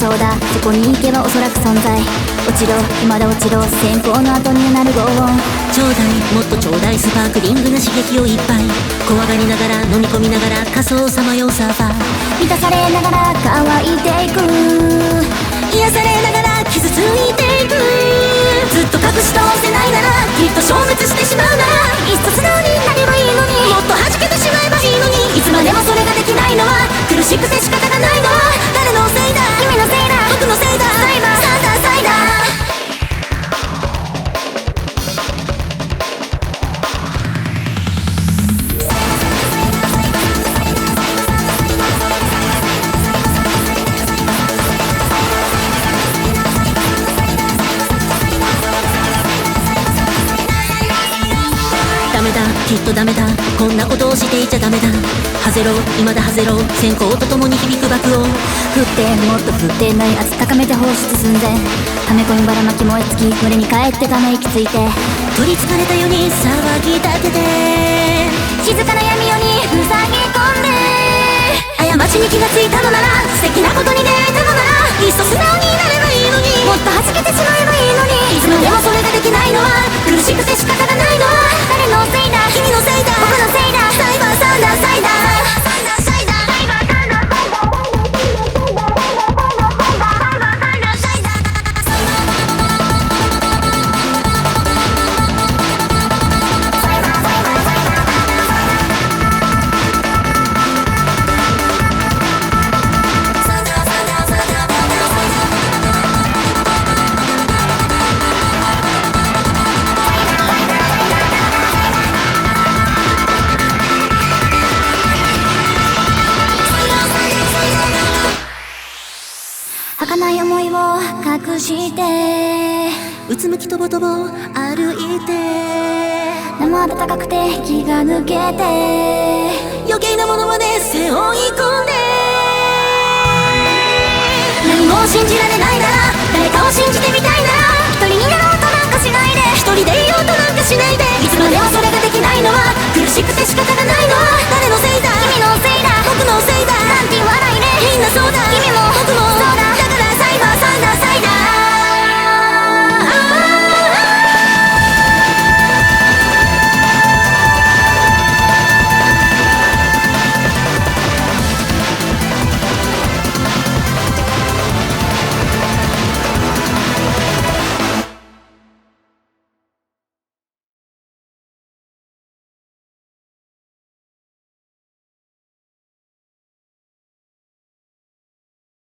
そうだ。そこに行けばおそらく存在。落ちろ。未だ落ちろ。先行の後になる轟音。ちょうだいもっとちょうだいスパークリングな刺激をいっぱい。怖がりながら飲み込みながら仮想さまようサーファー。満たされながら乾いていく。癒されながら傷ついていく。ずっと隠し通せないならきっと消滅してしまうならいっそ素直きっとダメだ。こんなことをしていちゃダメだ。ハゼロ未だハゼロ。先行とともに響く爆音。降ってもっと降ってない圧高めて放出寸前。溜め込みばらまき燃え尽き群れに帰ってため息ついて。取りつかれたように騒ぎ立てて。静かな闇夜に塞ぎ込んで。過ちに気がついたのなら素敵なことに出会えたのなら儚い思いを隠して。うつむきとぼとぼ歩いて。生暖かくて気が抜けて。余計なものまで背負い込んで。何も信じられないなら誰かを信じてみた